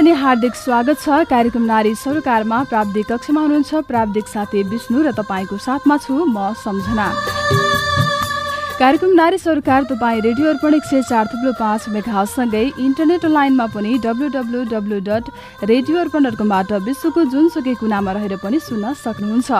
अनि हार्दिक स्वागत छ। कार्यक्रम नारी सरोकारमा प्राविधिक कक्षमा हुनुहुन्छ प्राविधिक साथी विष्णु र तपाईँको साथमा छु म सम्झना। कार्यक्रम नारी सरकार तपाईँ रेडियो अर्पण एक सय चार थुप्रो पाँच मेघासँगै इन्टरनेट लाइनमा पनि W W dot radio Arpan dot कमबाट विश्वको जुनसुकै कुनामा रहेर पनि सुन्न सक्नुहुन्छ।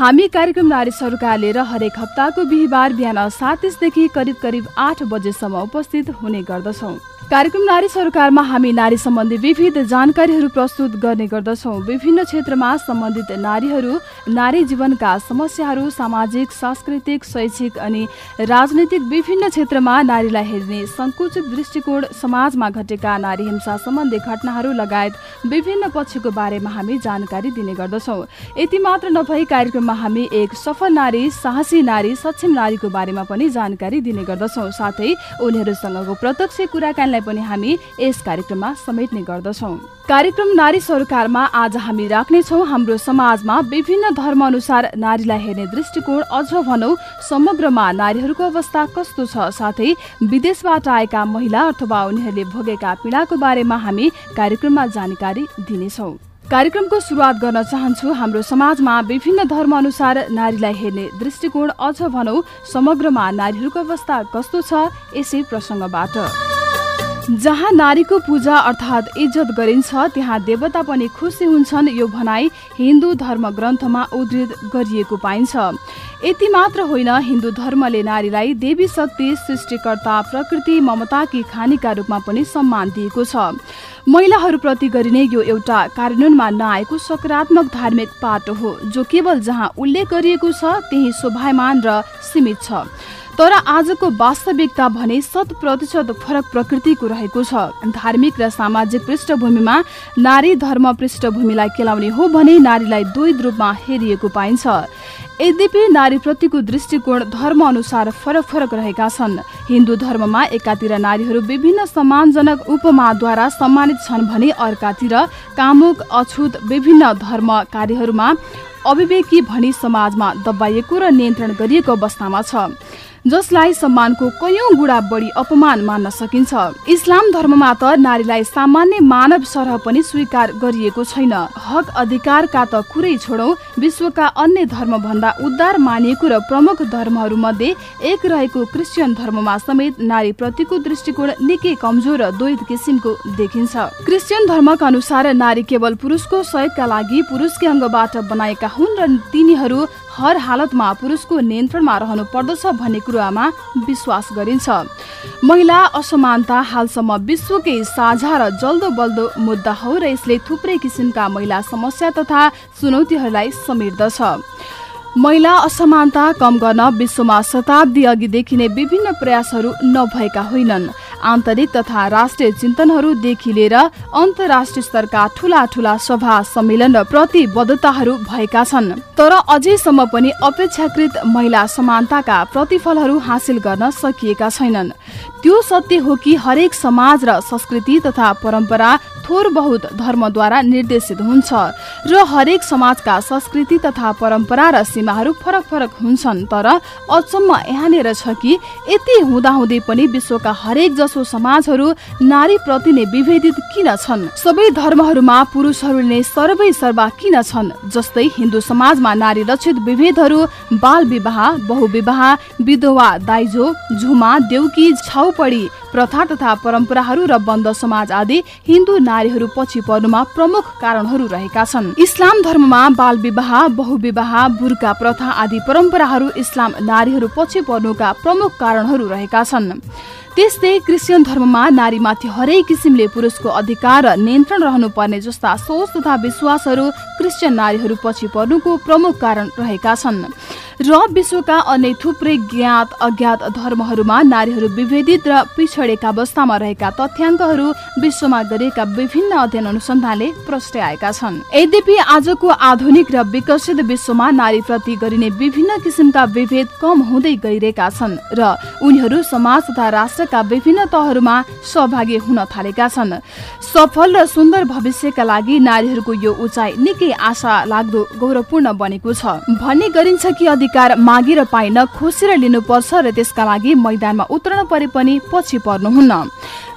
हामी कार्यक्रम नारी सरकार लिएर हरेक हप्ताको बिहिबार बिहान सात तिसदेखि करिब करिब आठ बजेसम्म उपस्थित हुने गर्दछौँ। कार्यक्रम नारी सरकारमा हामी नारी सम्बन्धी विविध जानकारीहरू प्रस्तुत गर्ने गर्दछौँ। विभिन्न क्षेत्रमा सम्बन्धित नारीहरू नारी जीवनका समस्याहरू सामाजिक सांस्कृतिक शैक्षिक अनि राजनैतिक विभिन्न क्षेत्रमा नारीलाई हेर्ने संकुचित दृष्टिकोण समाजमा घटेका नारी हिंसा सम्बन्धी घटनाहरू लगायत विभिन्न पक्षको बारेमा हामी जानकारी दिने गर्दछौँ। यति मात्र नभई कार्यक्रममा हामी एक सफल नारी साहसी नारी सक्षम नारीको बारेमा पनि जानकारी दिने गर्दछौँ। साथै उनीहरूसँगको प्रत्यक्ष कुराकानी पनि हामी यस कार्यक्रममा समेट्ने गर्दछौँ। कार्यक्रम नारी सरकारमा आज हामी राख्नेछौँ हाम्रो समाजमा विभिन्न धर्म अनुसार नारीलाई हेर्ने दृष्टिकोण अझ भनौँ समग्रमा नारीहरूको अवस्था कस्तो छ साथै विदेशबाट आएका महिला अथवा उनीहरूले भोगेका पीडाको बारेमा हामी कार्यक्रममा जानकारी दिनेछौँ। कार्यक्रमको सुरुवात गर्न चाहन्छु हाम्रो समाजमा विभिन्न धर्म अनुसार नारीलाई हेर्ने दृष्टिकोण अझ भनौँ समग्रमा नारीहरूको अवस्था कस्तो छ यसै प्रसङ्गबाट। जहाँ नारीको पूजा अर्थात् इज्जत गरिन्छ त्यहाँ देवता पनि खुसी हुन्छन् यो भनाई हिन्दू धर्म ग्रन्थमा उद्धृत गरिएको पाइन्छ। यति मात्र होइन हिन्दू धर्मले नारीलाई देवी शक्ति सृष्टिकर्ता प्रकृति ममताकी खानीका रूपमा पनि सम्मान दिएको छ। महिलाहरूप्रति गरिने यो एउटा कार्यान्वयनमा नआएको सकारात्मक धार्मिक पाटो हो जो केवल जहाँ उल्लेख गरिएको छ त्यही शोभायमान र सीमित छ। तर आजको वास्तविकता भने शत प्रतिशत फरक प्रकृतिको रहेको छ। धार्मिक र सामाजिक पृष्ठभूमिमा नारी धर्म पृष्ठभूमिलाई केलाउने हो भने नारीलाई दुई रूपमा हेरिएको पाइन्छ। यद्यपि नारीप्रतिको दृष्टिकोण धर्म अनुसार फरक फरक रहेका छन्। हिन्दू धर्ममा एकातिर नारीहरू विभिन्न सम्मानजनक उपमाद्वारा सम्मानित छन् भने अर्कातिर कामुक अछुत विभिन्न धर्म कार्यहरूमा अविवेकी भनी समाजमा दबाइएको र नियन्त्रण गरिएको अवस्थामा छ। जसलाई सम्मानको कैयौं गुणा बढी अपमान मान्न सकिन्छ। इस्लाम धर्ममा त नारीलाई सामान्य मानव सरह पनि स्वीकार गरिएको छैन। हक अधिकारका त कुरै छोडौ विश्वका अन्य धर्म भन्दा उद्धार मानिएको र प्रमुख धर्महरू मध्ये एक रहेको क्रिस्चियन धर्ममा समेत नारी प्रतिको दृष्टिकोण निकै कमजोर र द्वैत किसिमको देखिन्छ। क्रिस्चियन धर्मका अनुसार नारी केवल पुरुषको सहयोगका लागि पुरुषकै अङ्गबाट बनाएका हुन् र तिनीहरू हर हालतमा पुरुषको नियन्त्रणमा रहनु पर्दछ भन्ने कुरामा विश्वास गरिन्छ। महिला असमानता हालसम्म विश्वकै साझा र जल्दो बल्दो मुद्दा हो र यसले थुप्रै किसिमका महिला समस्या तथा चुनौतीहरूलाई समेट्दछ। महिला असमानता कम गर्न विश्वमा शताब्दी अघिदेखि नै विभिन्न प्रयासहरू नभएका होइनन्। आन्तरिक तथा राष्ट्रिय चिन्तनहरूदेखि लिएर अन्तर्राष्ट्रिय स्तरका ठूला ठूला सभा सम्मेलन र प्रतिबद्धताहरू भएका छन्। तर अझैसम्म पनि अपेक्षाकृत महिला समानताका प्रतिफलहरू हासिल गर्न सकिएका छैनन्। त्यो सत्य हो कि हरेक समाज र संस्कृति तथा परम्परा थोर बहुत धर्मद्वारा निर्देशित हुन्छ र हरेक समाजका संस्कृति तथा परम्परा र सीमाहरू फरक फरक हुन्छन् तर अचम्म यहाँनिर छ कि यति हुँदाहुँदै पनि विश्वका हरेक जसो समाजहरू नारी प्रति नै विभेदित किन छन्? सबै धर्महरूमा पुरुषहरूले नै सर्वै सर्वा किन छन्? जस्तै हिन्दू समाजमा नारी रक्षित विभेदहरू बाल विवाह बहुविवाह विधवा दाइजो झुमा देउकी छाउपडी प्रथा तथा परम्पराहरू र बन्द समाज आदि हिन्दू नारीहरू पछि पर्नुमा प्रमुख कारणहरू रहेका छन्। इस्लाम धर्ममा बाल विवाह बहुविवाह बुर्का प्रथा आदि परम्पराहरू इस्लाम नारीहरू पछि पर्नुका प्रमुख कारणहरू रहेका छन्। त्यस्तै क्रिस्चियन धर्ममा नारीमाथि हरेक किसिमले पुरुषको अधिकार र नियन्त्रण रहनुपर्ने जस्ता सोच तथा विश्वासहरू क्रिस्चियन नारीहरू पछि पर्नुको प्रमुख कारण रहेका छन्। र विश्वका अन्य थुप्रै ज्ञात अज्ञात धर्महरूमा नारीहरू विभेदित र पिछडेका अवस्थामा रहेका तथ्याङ्कहरू विश्वमा गरिएका विभिन्न अध्ययन अनुसन्धानले प्रष्ट आएका छन्। यद्यपि आजको आधुनिक र विकसित विश्वमा नारीप्रति गरिने विभिन्न किसिमका विभेद कम हुँदै गइरहेका छन् र उनीहरू समाज तथा राष्ट्रका विभिन्न तहहरूमा सहभागी हुन थालेका छन्। सफल र सुन्दर भविष्यका लागि नारीहरूको यो उचाइ निकै आशा लाग्दो गौरवपूर्ण बनेको छ। भन्ने गरिन्छ कि मागेर पाइन खोसेर लिनुपर्छ र त्यसका लागि मैदानमा उत्रन परे पनि पछि पर्नुहुन्न।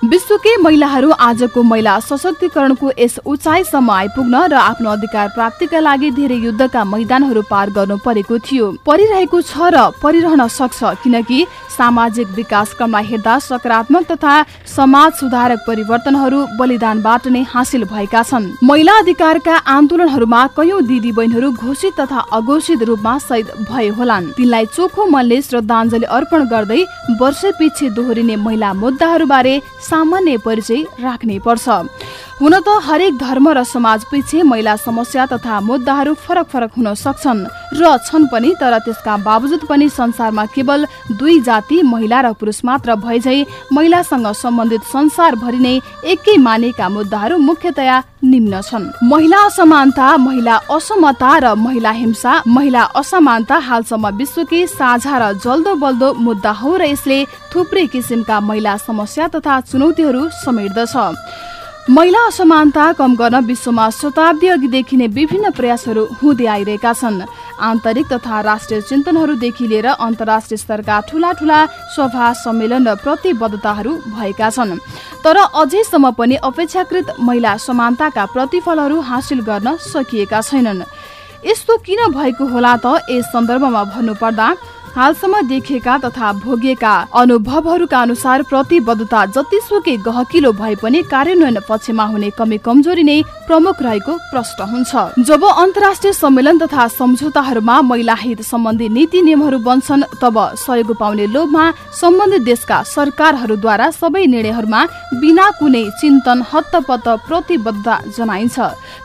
विश्वकै महिलाहरू आजको महिला सशक्तिकरणको यस उचाइसम्म आइपुग्न र आफ्नो अधिकार प्राप्तिका लागि धेरै युद्धका मैदानहरू पार गर्नु परेको थियो। परिरहेको छ र परिरहन सक्छ किनकि सामाजिक विकास क्रमलाई हेर्दा सकारात्मक तथा समाज सुधारक परिवर्तनहरू बलिदानबाट नै हासिल भएका छन्। महिला अधिकारका आन्दोलनहरूमा कयौं दिदी बहिनीहरू घोषित तथा अघोषित रूपमा शहीद भए होलान्। तिनलाई चोखो मनले श्रद्धाञ्जली अर्पण गर्दै वर्ष पछि दोहोरिने महिला मुद्दाहरूबारे सामान्य परिचय राख्नै पर्छ। हुन त हरेक धर्म र समाज पछि महिला समस्या तथा मुद्दाहरू फरक फरक हुन सक्छन्। र छन् पनि तर त्यसका बावजुद पनि संसारमा केवल दुई जाति महिला र पुरुष मात्र भएझै महिलासँग सम्बन्धित संसारभरि नै एकै मानेका मुद्दाहरू मुख्यतया निम्न छन्। महिला असमानता महिला असमता र महिला हिंसा महिला असमानता हालसम्म विश्वकै साझा र जल्दो बल्दो मुद्दा हो र यसले थुप्रै किसिमका महिला समस्या तथा चुनौतीहरू समेट्दछ। महिला असमानता कम गर्न विश्वमा शताब्दी अघिदेखि नै विभिन्न प्रयासहरू हुँदै आइरहेका छन्। आन्तरिक तथा राष्ट्रिय चिन्तनहरूदेखि लिएर अन्तर्राष्ट्रिय स्तरका ठूला ठूला सभा सम्मेलन र प्रतिबद्धताहरू भएका छन्। तर अझैसम्म पनि अपेक्षाकृत महिला समानताका प्रतिफलहरू हासिल गर्न सकिएका छैनन्। यस्तो किन भएको होला त यस सन्दर्भमा भन्नुपर्दा हालसम्म देखिएका तथा भोगिएका अनुभवहरूका अनुसार प्रतिबद्धता जतिसुकै गहकिलो भए पनि कार्यान्वयन पक्षमा हुने कमी कमजोरी नै प्रमुख रहेको प्रश्न हुन्छ। जब अन्तर्राष्ट्रिय सम्मेलन तथा सम्झौताहरूमा महिला हित सम्बन्धी नीति नियमहरू बन्छन् तब सहयोग पाउने लोभमा सम्बन्धित देशका सरकारहरूद्वारा सबै निर्णयहरूमा बिना कुनै चिन्तन हत्तपत्त प्रतिबद्धता जनाइन्छ।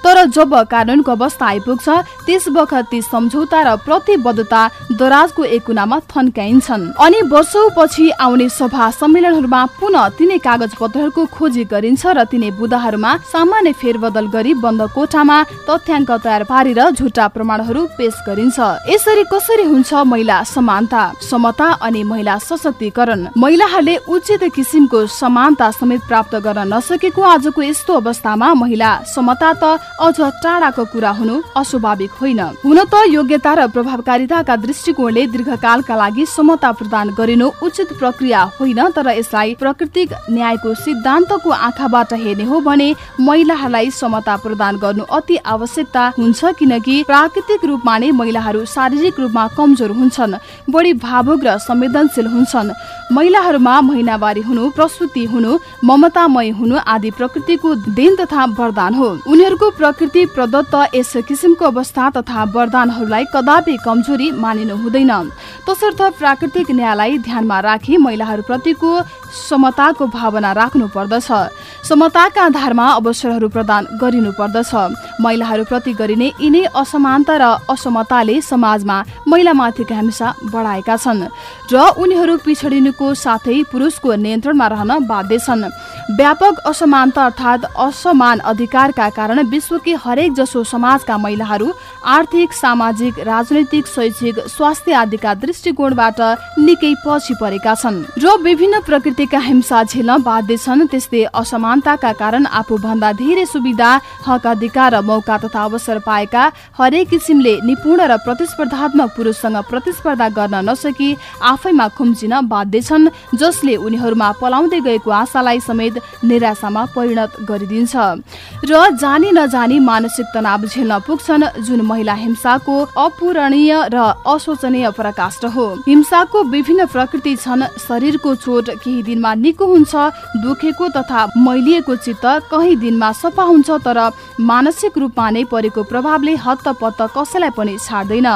तर जब कानूनको अवस्था आइपुग्छ त्यस बखत ती सम्झौता र प्रतिबद्धता दराजको एक कुनामा थन्काइन्छन्। अनि वर्षौं पछि आउने सभा सम्मेलनहरूमा पुनः तिनै कागज पत्रहरूको खोजी गरिन्छ र तिनै बुदाहरूमा सामान्य फेरबदल गरी बन्द कोठामा तथ्याङ्क तयार पारेर झुटा प्रमाणहरू पेश गरिन्छ। यसरी कसरी हुन्छ महिला समानता समता अनि महिला सशक्तिकरण? महिलाहरूले उचित किसिमको समानता समेत प्राप्त गर्न नसकेको आजको यस्तो अवस्थामा महिला समता त अझ टाढाको कुरा हुनु अस्वाभाविक होइन। हुन त योग्यता र प्रभावकारिताका दृष्टिकोणले दीर्घ कालका लागि समता प्रदान गरिनु उचित प्रक्रिया होइन तर यसलाई प्राकृतिक न्यायको सिद्धान्तको आँखाबाट हेर्ने हो भने महिलाहरूलाई समता प्रदान गर्नु अति आवश्यकता हुन्छ किनकि प्राकृतिक रूपमा नै महिलाहरू शारीरिक रूपमा कमजोर हुन्छन् बढी भावुक र संवेदनशील हुन्छन्। महिलाहरूमा महिनावारी हुनु प्रसुति हुनु ममतामय हुनु आदि प्रकृतिको देन तथा वरदान हो। उनीहरूको प्रकृति प्रदत्त यस किसिमको अवस्था तथा वरदानहरूलाई कदापि कमजोरी मानिनु हुँदैन। तसर्थ प्राकृतिक न्यायलाई ध्यानमा राखी महिलाहरूप्रतिको समताको भावना राख्नु पर्दछ। समताका आधारमा अवसरहरू प्रदान गरिनु पर्दछ। महिलाहरूप्रति गरिने यिनै असमानता र असमताले समाजमा महिलामाथिका हिंसा बढाएका छन् र उनीहरू पिछडिनुको साथै पुरुषको नियन्त्रणमा रहन बाध्य छन्। व्यापक असमानता अर्थात् असमान अधिकारका कारण विश्वकै हरेक जसो समाजका महिलाहरू आर्थिक सामाजिक राजनैतिक शैक्षिक स्वास्थ्य आदिका दृष्टिकोणबाट निकै पछि परेका छन्। र विभिन्न प्रकृतिका हिंसा झेल्न बाध्य छन् त्यस्तै असमानताका कारण आफूभन्दा धेरै सुविधा हक अधिकार र मौका तथा अवसर पाएका हरेक किसिमले निपुण र प्रतिस्पर्धात्मक पुरुषसँग प्रतिस्पर्धा गर्न नसकी आफैमा खुम्चिन बाध्य छन् जसले उनीहरूमा पलाउँदै गएको आशालाई समेत निराशामा परिणत गरिदिन्छ। र जानी नजानी मानसिक तनाव झेल्न पुग्छन् जुन महिला हिंसाको अपूरणीय र अशोचनीय प्रकाष्ठ हो। हिंसाको विभिन्न प्रकृति छन् शरीरको चोट केही दिनमा निको हुन्छ दुखेको तथा मैलिएको चित्त कही दिनमा सफा हुन्छ तर मानसिक रूपमा नै परेको प्रभावले हत्तपत्त कसैलाई पनि छाड्दैन।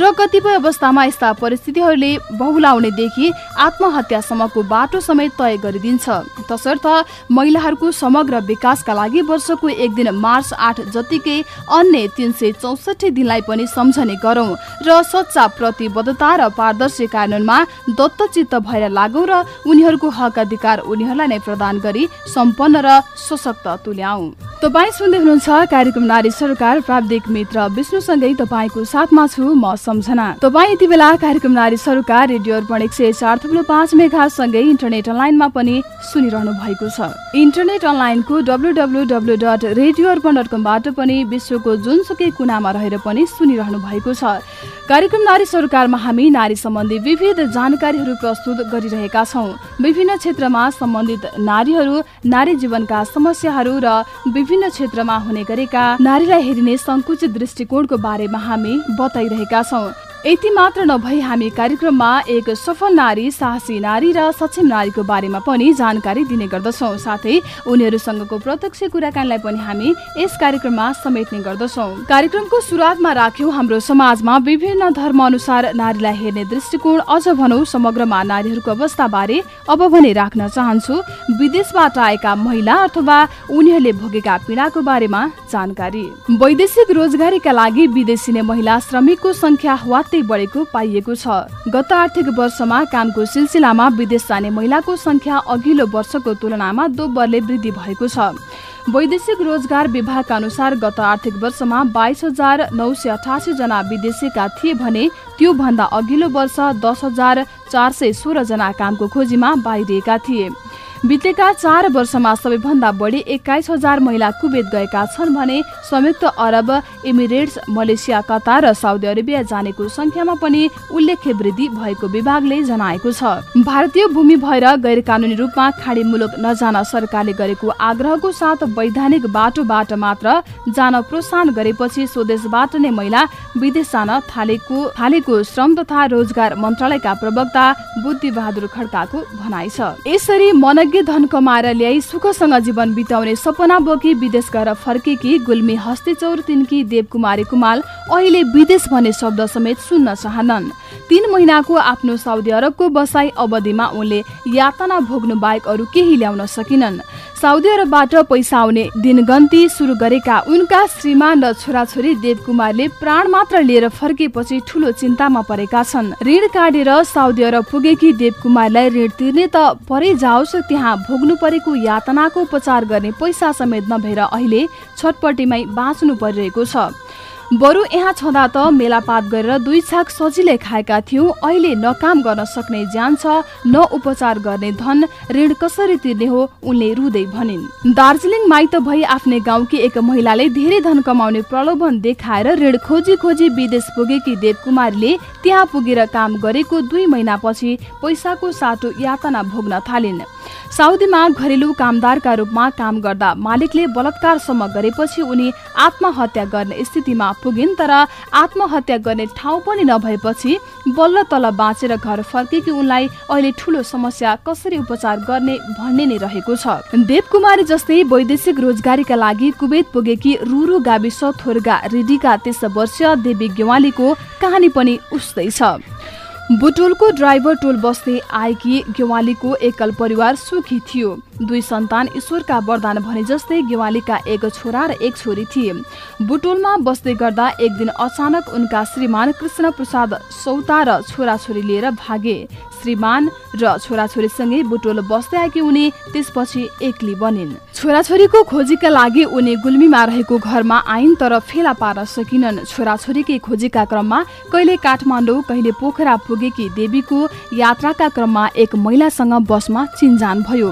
र कतिपय अवस्थामा यस्ता परिस्थितिहरूले बहुलाउनेदेखि आत्महत्यासम्मको बाटो समेत तय गरिदिन्छ। तसर्थ महिलाहरूको समग्र विकासका लागि वर्षको एक दिन मार्च आठ जतिकै अन्य तिन सय चौसठी दिनलाई पनि सम्झने गरौं र सच्चा प्रतिबद्धता र पारदर्शी कानूनमा दत्तचित्त भएर लागौं र उनीहरूको हक अधिकार उनीहरूलाई नै प्रदान गरी सम्पन्न र सशक्त तुल्याऊ तपाईँ सुन्दै हुनुहुन्छ कार्यक्रम नारी सरकार प्राविधिक मित्र विष्णुसँगै तपाईँको साथमा छु म सम्झना। तपाईँ यति बेला कार्यक्रम नारी सरकार रेडियो अर्पण एक सय चार थुप्रो पाँच मेघासँगै इन्टरनेट अनलाइनमा पनि सुनिरहनु भएको छ। इन्टरनेट अनलाइनको W W dot radio Arpan dot कमबाट पनि विश्वको जुनसुकै कुनामा रहेर पनि सुनिरहनु भएको छ। कार्यक्रम नारी सरकारमा हामी नारी सम्बन्धी विविध जानकारीहरू प्रस्तुत गरिरहेका छौँ। विभिन्न क्षेत्रमा सम्बन्धित नारीहरू नारी जीवनका समस्याहरू र क्षेत्रमा हुने गरेका नारीलाई हेरिने संकुचित दृष्टिकोणको बारेमा हामी बताइरहेका छौँ। यति मात्र नभई हामी कार्यक्रममा एक सफल नारी साहसी नारी र सक्षम नारीको बारेमा पनि जानकारी दिने गर्दछौँ। साथै उनीहरूसँगको प्रत्यक्ष कुराकानीलाई पनि हामी यस कार्यक्रममा समेट्ने गर्दछौँ। कार्यक्रमको सुरुवातमा राख्यौँ हाम्रो समाजमा विभिन्न धर्म अनुसार नारीलाई हेर्ने दृष्टिकोण। अझ भनौँ समग्रमा नारीहरूको अवस्था बारे अब भने राख्न चाहन्छु। विदेशबाट आएका महिला अथवा उनीहरूले भोगेका पीडाको बारेमा जानकारी। वैदेशिक रोजगारीका लागि विदेशी महिला श्रमिकको संख्या मात्रै बढेको पाइएको छ। गत आर्थिक वर्षमा कामको सिलसिलामा विदेश जाने महिलाको संख्या अघिल्लो वर्षको तुलनामा दोब्बरले वृद्धि भएको छ। वैदेशिक रोजगार विभागका अनुसार गत आर्थिक वर्षमा बाइस हजार नौ सय अठासी जना विदेशीका थिए भने त्यो भन्दा अघिल्लो वर्ष दस हजार चार सय सोह्र जना कामको खोजीमा बाहिरिएका थिए। बितेका चार वर्षमा सबैभन्दा बढी एक्काइस हजार महिला कुवेत गएका छन् भने संयुक्त अरब इमिरेट्स मलेसिया कतार र साउदी अरेबिया जानेको संख्यामा पनि उल्लेख्य वृद्धि भएको विभागले जनाएको छ। भारतीय भूमि भएर गैर कानूनी रूपमा खाडी मुलुक नजान सरकारले गरेको आग्रहको साथ वैधानिक बाटोबाट मात्र जान प्रोत्साहन गरेपछि स्वदेशबाट नै महिला विदेश जान थालेको थालेको श्रम तथा रोजगार मन्त्रालयका प्रवक्ता बुद्धि बहादुर खड्काको भनाइ छ। यसरी मनज्ञ भाग्य धन कमाएर ल्याई सुखसँग जीवन बिताउने सपना बोकी विदेश गएर फर्केकी गुल्मी हस्ते चौर तिनकी देवकुमारी कुमाल अहिले विदेश भन्ने शब्द समेत सुन्न चाहनन् तीन महिनाको आफ्नो साउदी अरबको बसाई अवधिमा उनले यातना भोग्नु बाहेक अरू केही ल्याउन सकिनन्। साउदी अरबबाट पैसा आउने दिनगन्ती सुरु गरेका उनका श्रीमान र छोराछोरी देवकुमारले प्राण मात्र लिएर फर्केपछि ठुलो चिन्तामा परेका छन्। ऋण काटेर साउदी अरब पुगेकी देवकुमारलाई ऋण तिर्ने त परै जाओस् त्यहाँ भोग्नु परेको यातनाको उपचार गर्ने पैसा समेत नभएर अहिले छटपट्टिमै बाँच्नु परिरहेको छ। बरु यहाँ छँदा त मेलापात गरेर दुई छाक सजिलै खाएका थियौँ। अहिले न काम गर्न सक्ने ज्यान छ न उपचार गर्ने धन ऋण कसरी तिर्ने हो उनले रुँदै भनिन्। दार्जिलिङ माइत भई आफ्नै गाउँकी एक महिलाले धेरै धन कमाउने प्रलोभन देखाएर ऋण खोजी खोजी विदेश पुगेकी देवकुमारीले त्यहाँ पुगेर काम गरेको दुई महिनापछि पैसाको साटो यातना भोग्न थालिन्। साउदीमा घरेलु कामदारका रूपमा काम गर्दा मालिकले बलात्कारसम्म गरेपछि उनी आत्महत्या गर्ने स्थितिमा पुगिन् तर आत्महत्या गर्ने ठाउँ पनि नभएपछि बल्ल तल बाँचेर घर फर्केकी उनलाई अहिले ठूलो समस्या कसरी उपचार गर्ने भन्ने नै रहेको छ। देवकुमारी जस्तै वैदेशिक रोजगारीका लागि कुवेत पुगेकी रुरु गाविस थोरगा रिडीका तेइस वर्षीय देवी गेवालीको कहानी पनि उस्तै छ। बुटोलको ड्राइभर टोल बस्दै आएकी गेवालीको एकल परिवार सुखी थियो। दुई सन्तान ईश्वरका वरदान भने जस्तै गेवालीका एक छोरा र एक छोरी थिए। बुटोलमा बस्दै गर्दा एक दिन अचानक उनका श्रीमान कृष्ण प्रसाद सौता र छोराछोरी लिएर भागे। श्रीमान र छोराछोरीसँगै बुटोल बस्दै आएकी उनी त्यसपछि एक्ली बनिन्। छोराछोरीको खोजीका लागि उनी गुल्मीमा रहेको घरमा आइन् तर फेला पार्न सकिनन्। छोराछोरीकै खोजीका क्रममा कहिले काठमाडौँ कहिले पोखरा पुगेकी देवीको यात्राका क्रममा एक महिलासँग बसमा चिन्जान भयो।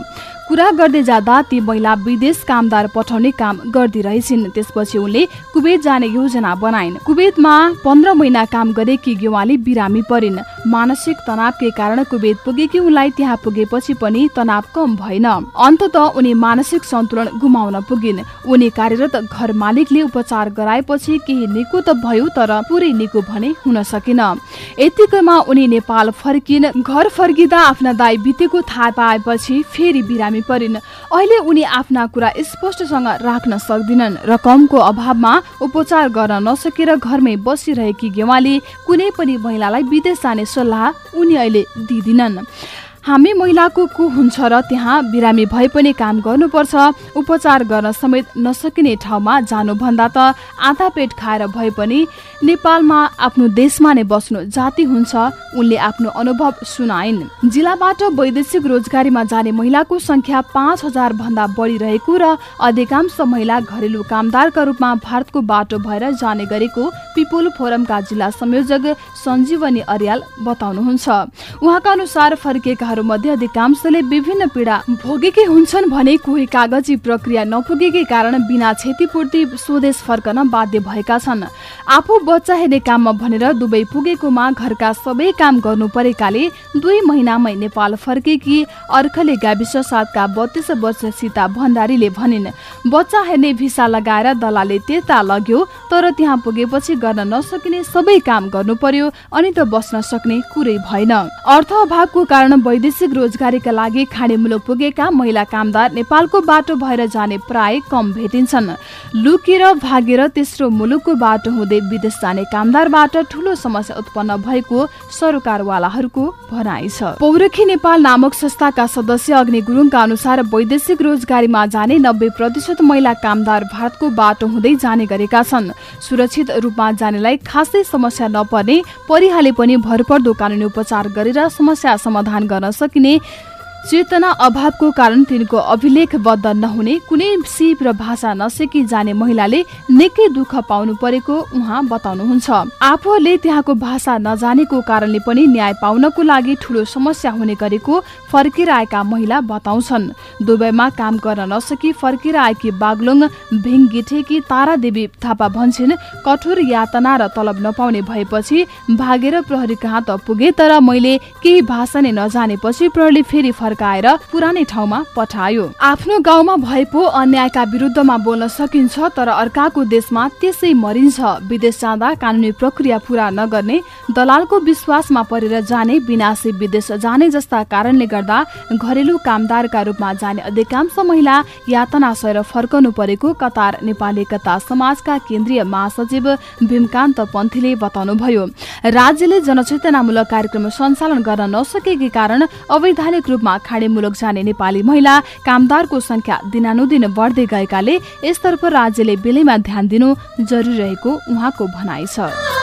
कुरा गर्दै जाँदा ती महिला विदेश कामदार पठाउने काम गर्दिरहेछिन्। त्यसपछि उनले कुवेत जाने योजना बनाइन्। कुवेतमा पन्ध्र महिना काम गरेकी गेवाली बिरामी परिन्। मानसिक तनावकै कारण कुवेत पुगेकी उनलाई त्यहाँ पुगेपछि पनि तनाव कम भएन। अन्तत उनी मानसिक सन्तुलन गुमाउन पुगिन्। उनी कार्यरत घर मालिकले उपचार गराएपछि केही निको त भयो तर पुरै निको भने हुन सकेन। यतिकैमा उनी नेपाल फर्किन्। घर फर्किँदा आफ्ना दाई बितेको थाहा पाएपछि फेरि बिरामी परिन्। अहिले उनी आफ्ना कुरा स्पष्टसँग राख्न सक्दिनन् रकमको अभावमा उपचार गर्न नसकेर घरमै बसिरहेकी गेवाली कुनै पनि महिलालाई विदेश जाने सल्लाह उनी अहिले दिँदिनन्। हामी महिलाको को हुन्छ र त्यहाँ बिरामी भए पनि काम गर्नुपर्छ उपचार गर्न समेत नसकिने ठाउँमा जानुभन्दा त आधा पेट खाएर भए पनि नेपालमा आफ्नो देशमा नै बस्नु जाति हुन्छ उनले आफ्नो अनुभव सुनाइन्। जिल्लाबाट वैदेशिक रोजगारीमा जाने महिलाको संख्या पाँच हजार भन्दा बढी रहेको र अधिकांश महिला घरेलु कामदारका रूपमा भारतको बाटो भएर जाने गरेको पिपुल फोरमका जिल्ला संयोजक सञ्जीवनी अर्याल बताउनुहुन्छ। उहाँका अनुसार फर्किएकाहरू मध्ये अधिकांशले विभिन्न पीडा भोगेकै हुन्छन् भने कोही कागजी प्रक्रिया नपुगेकै कारण बिना क्षतिपूर्ति स्वदेश फर्कन बाध्य भएका छन्। आफू बच्चा हेर्ने काममा भनेर दुवै पुगेकोमा घरका सबै काम गर्नु परेकाले दुई महिनामै नेपाल फर्केकी अर्खले गाविस सातका बत्तीस वर्ष सीता भण्डारीले भनिन् बच्चा हेर्ने भिसा लगाएर दलालले त्यता लग्यो तर त्यहाँ पुगेपछि गर्न नसकिने सबै काम गर्नु पर्यो अनि त बस्न सक्ने कुरै भएन अर्थ अभावको कारण वैदेशिक रोजगारीका लागि खाडी मुलुक पुगेका महिला कामदार नेपालको बाटो भएर जाने प्राय कम भेटिन्छन्। लुकेर भागेर तेस्रो मुलुकको बाटो हुँदै विदेश जाने कामदारबाट ठूलो समस्या उत्पन्न भएको सरकारवालाहरूको भनाइ छ। पौरखी नेपाल नामक संस्थाका सदस्य अग्नि गुरुङका अनुसार वैदेशिक रोजगारीमा जाने नब्बे प्रतिशत महिला कामदार भारतको बाटो हुँदै जाने गरेका छन्। सुरक्षित रूपमा जानेलाई खासै समस्या नपर्ने परिहाले पनि भरपर्दो कानुनी उपचार गरेर समस्या समाधान गर्न सकिने चेतना अभावको कारण तिनको अभिलेखबद्ध नहुने कुनै सिप र भाषा नसिकी जाने महिलाले निकै दुःख पाउनु परेको उहाँ बताउनुहुन्छ। आफूले त्यहाँको भाषा नजानेको कारणले पनि न्याय पाउनको लागि ठूलो समस्या हुने गरेको फर्केर आएका महिला बताउँछन्। दुबईमा काम गर्न नसकी फर्केर आएकी बागलुङ भिङ्गिठेकी तारा देवी थापा भन्छन् कठोर यातना र तलब नपाउने भएपछि भागेर प्रहरी कहाँ त पुगे तर मैले केही भाषा नै नजानेपछि प्रहरीले फेरि फर्काएर पुरानै ठाउँमा पठायो। आफ्नो गाउँमा भए पो अन्यायका विरुद्धमा बोल्न सकिन्छ तर अर्काको देशमा त्यसै मरिन्छ। विदेश जाँदा कानुनी प्रक्रिया पूरा नगर्ने दलालको विश्वासमा परेर जाने विनाशी विदेश जाने जस्ता कारणले गर्दा घरेलु कामदारका रूपमा जाने अधिकांश महिला यातना सहेर फर्कनु परेको कतार नेपाली एकता समाजका केन्द्रीय महासचिव भीमकान्त पन्थीले बताउनुभयो। राज्यले जनचेतनामूलक कार्यक्रम सञ्चालन गर्न नसकेकै कारण अवैधानिक रूपमा खाडीमुलक जाने नेपाली महिला कामदारको संख्या दिनानुदिन बढ्दै गएकाले यसतर्फ राज्यले बेलैमा ध्यान दिनु जरुरी रहेको उहाँको भनाइ छ।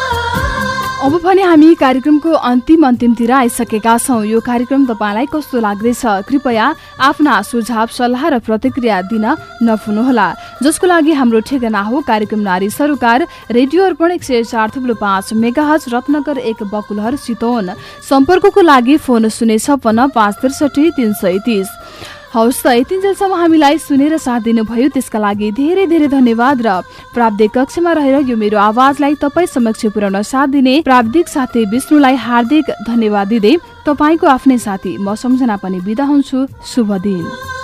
अब भने हामी कार्यक्रमको अन्तिम अन्तिमतिर आइसकेका छौँ। यो कार्यक्रम तपाईँलाई कस्तो लाग्दैछ? कृपया आफ्ना सुझाव सल्लाह र प्रतिक्रिया दिन नफुनुहोला जसको लागि हाम्रो ठेगाना हो कार्यक्रम नारी सरोकार रेडियो अर्पण एक सय चार थुप्रो पाँच मेगाहज रत्नगर एक बकुलहर चितवन सम्पर्कको लागि फोन शून्य छप्पन्न पाँच त्रिसठी तिन सय तिस। हवस् त यतिन्जेलसम्म हामीलाई सुनेर साथ दिनुभयो त्यसका लागि धेरै धेरै धन्यवाद र प्राविधिक कक्षमा रहेर यो मेरो आवाजलाई तपाईँ समक्ष पुर्याउन साथ दिने प्राविधिक साथी विष्णुलाई हार्दिक धन्यवाद दिँदै तपाईँको आफ्नै साथी म सम्झना पनि बिदा हुन्छु। शुभ दिन।